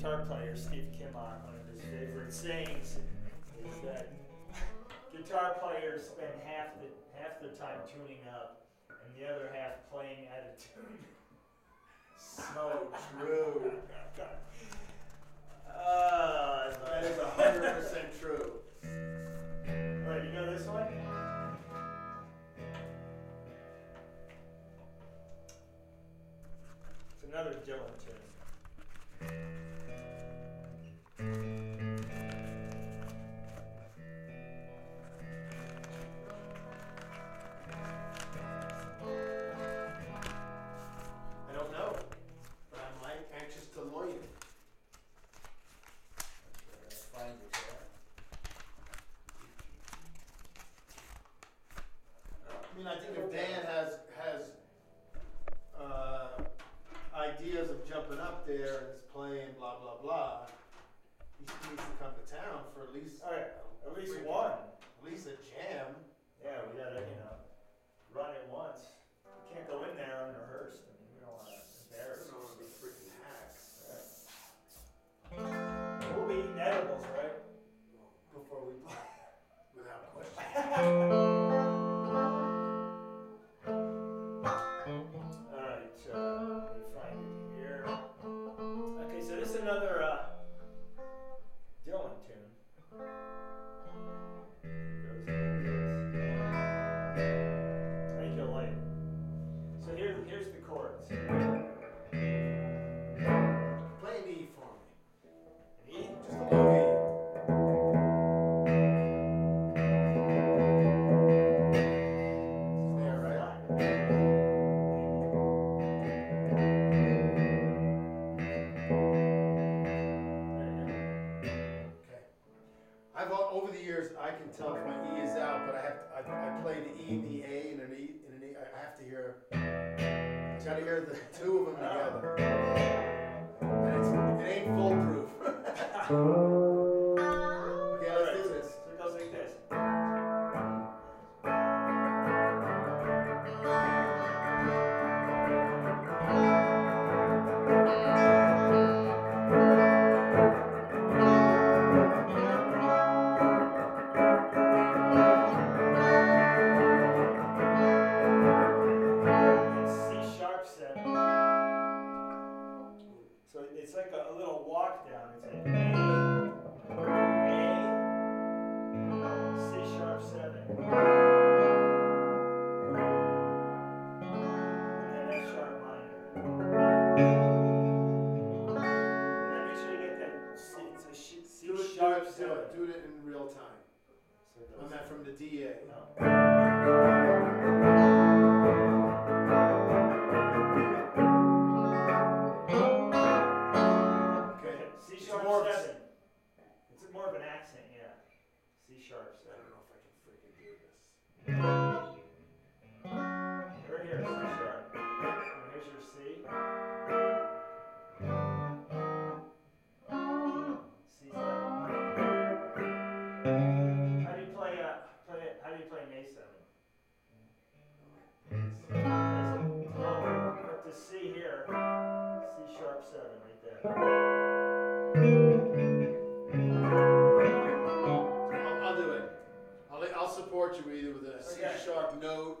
guitar player Steve Kimon, one of his favorite sayings is that guitar players spend half the half the time tuning up and the other half playing out of tune. so true. Uh, that is hundred percent true. All right, you know this one. It's another Dylan tune. how do you play an A7? It's but the C here, C sharp 7 right there. I'll, I'll do it. I'll, I'll support you either with a C okay. sharp note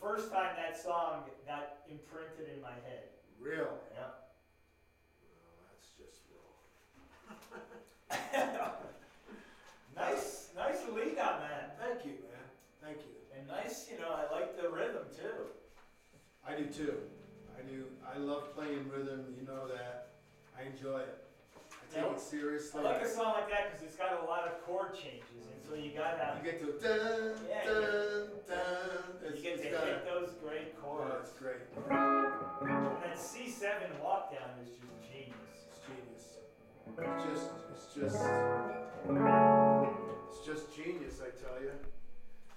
first time that song got imprinted in my head. Really? Yeah. Well, that's just wrong. nice, nice lead on that. Thank you, man. Thank you. And nice, you know, I like the rhythm too. I do too. I do. I love playing rhythm. You know that. I enjoy it. I take Yeah. it seriously. I like a song like that because it's got a lot of chord changes, and so you gotta, You get to dun Yeah, dun dun. It's, you get to hit those great chords. it's great. And that C7 walk down is just genius. It's genius. It's just. It's just. It's just genius. I tell you.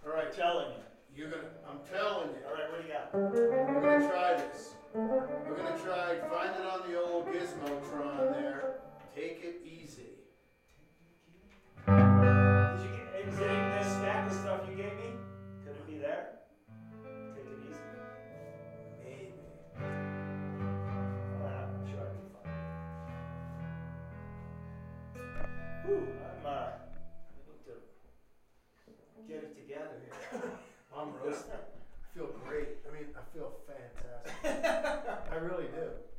All I'm telling you. You're gonna. I'm telling you. All right, what do you got? We're gonna try this. We're gonna try find it on the old Gizmotron there. Take it easy. Did you get, is it in this stack of stuff you gave me? Could it be there? Take it easy. Maybe. Well, I'm sure I'd be fine. Whew, I'm, uh, I need to get it together here. I'm roasting. I feel great. I mean, I feel fantastic. I really do.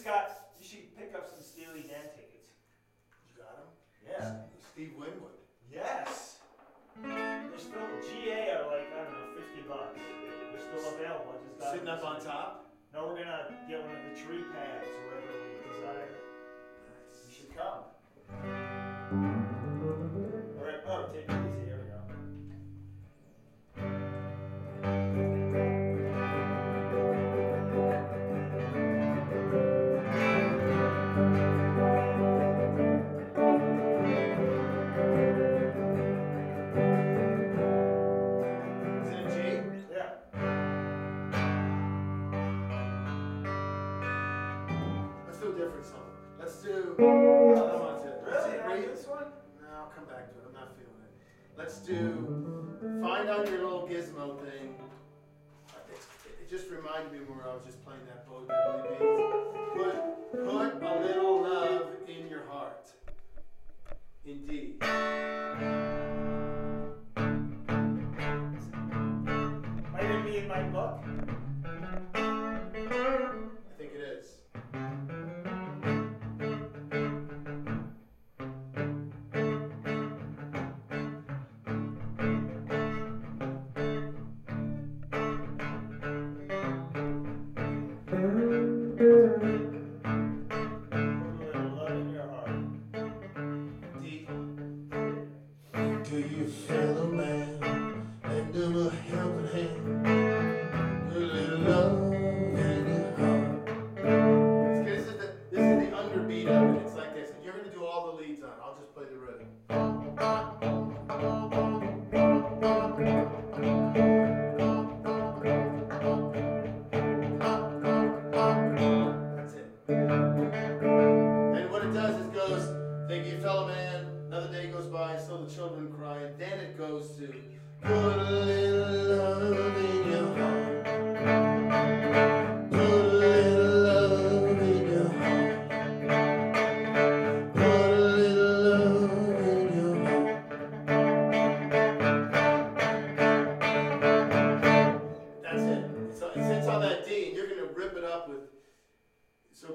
Just got, you should pick up some Steely Dan tickets. You got them? Yeah. Steve Winwood. Yes. They're still, GA are like, I don't know, 50 bucks. They're still available. I just got Sitting them up on top. No, we're gonna get one of the tree pads or whatever we desire. You should come.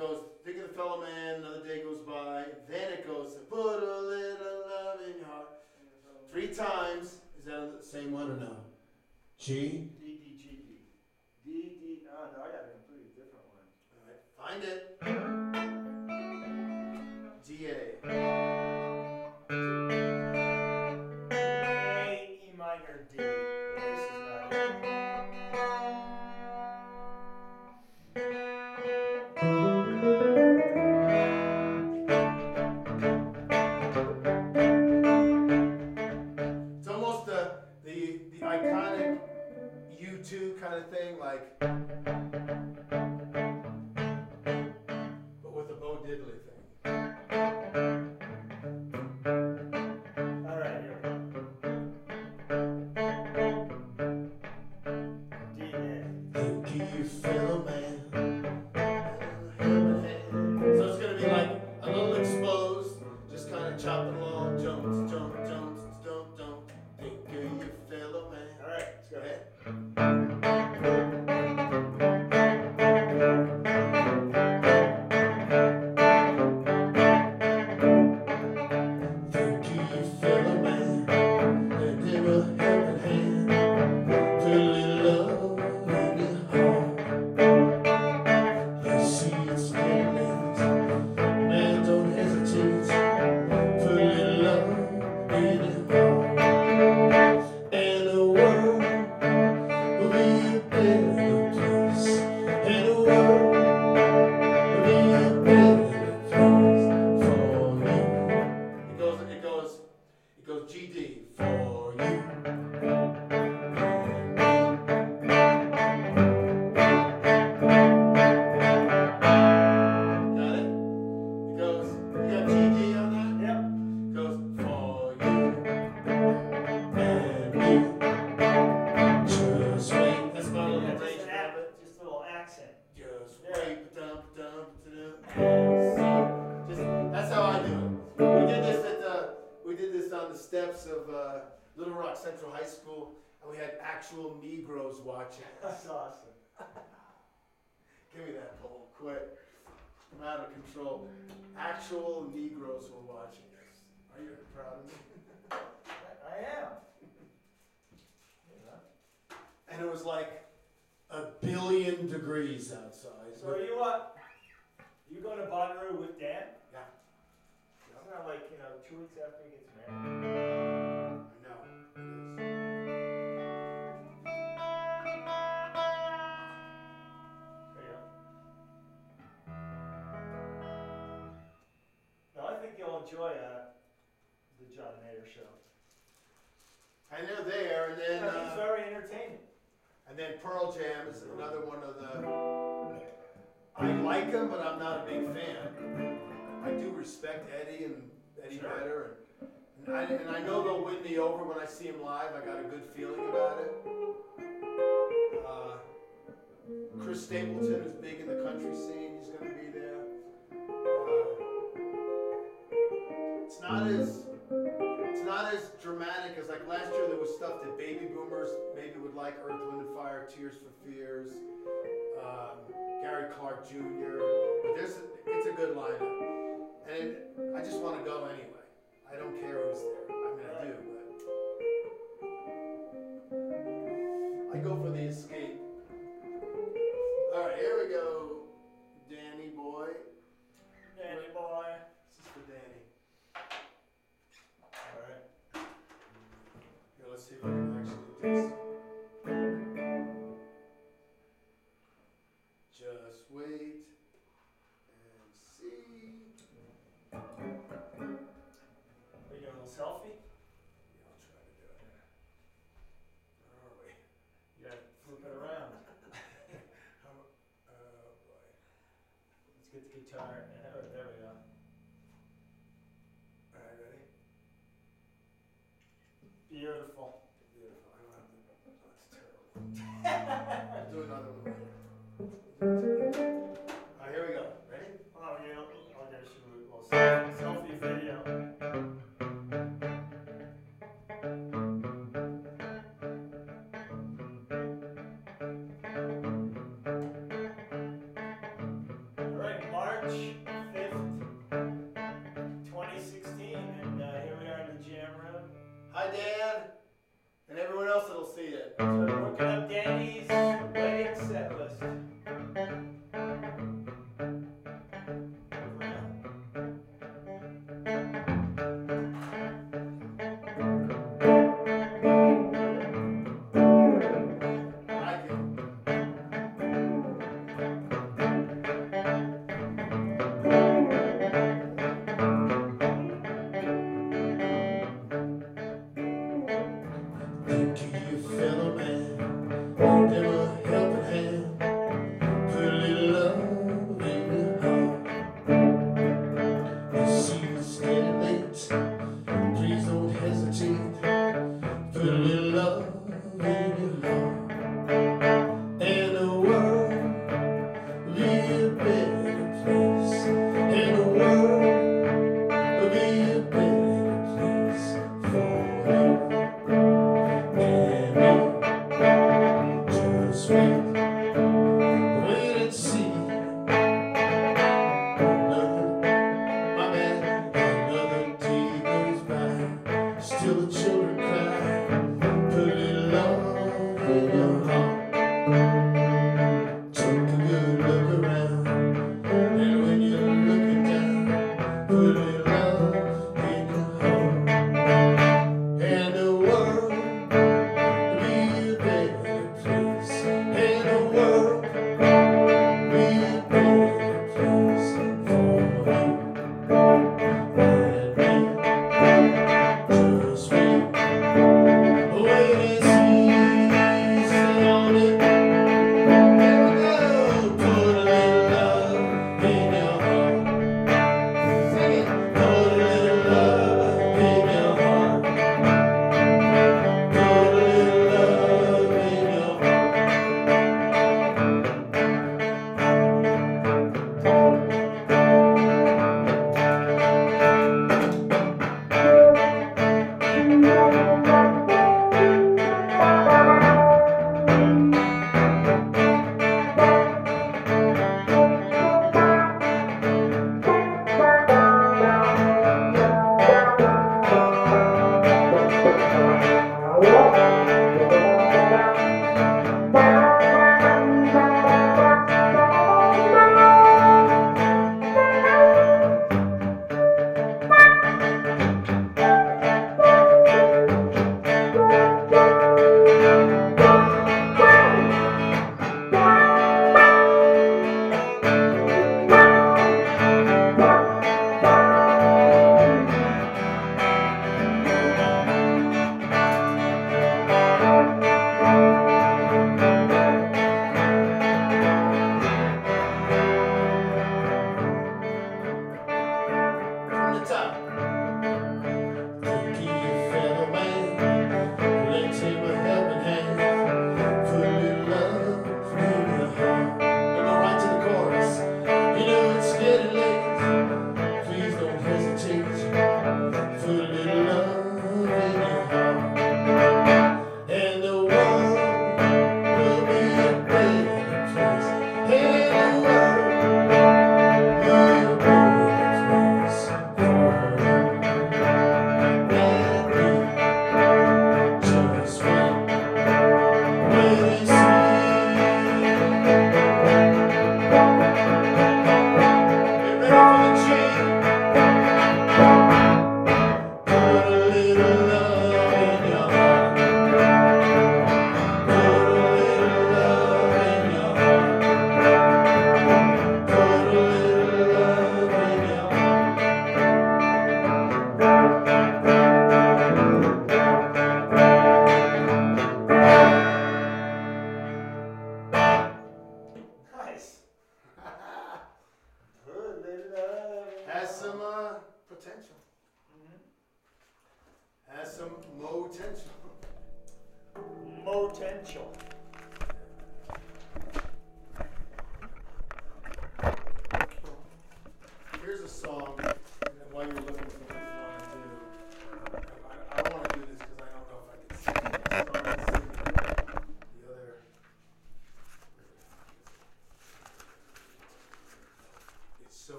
goes, think of the fellow man, another day goes by. Then it goes, put a little love in your heart. Three times. Is that the same one or no? G, actual Negroes watching. That's awesome. Give me that poll, quick. I'm out of control. Actual Negroes were watching us. Are you proud of me? I am. And it was like a billion degrees outside. So are you what? Uh, you going to Bonnaroo with Dan? Yeah. Isn't that like, you know, two weeks after he gets married? And they're there, and then. Yeah, he's uh, very entertaining. And then Pearl Jam is another one of the. I like them, but I'm not a big fan. I do respect Eddie and Eddie sure. better, and, and, I, and I know they'll win me over when I see him live. I got a good feeling about it. Uh, Chris Stapleton is big in the country scene. He's going to be there. Uh, it's not as it's not as dramatic as like last year. There was stuff that baby boomers maybe would like: Earth, Wind, and Fire, Tears for Fears, um, Gary Clark Jr. But there's it's a good lineup, and I just want to go anyway. I don't care who's there. I mean, I do, but I go for the escape. Let's get the guitar. Hi, Dan, and everyone else that'll see it. So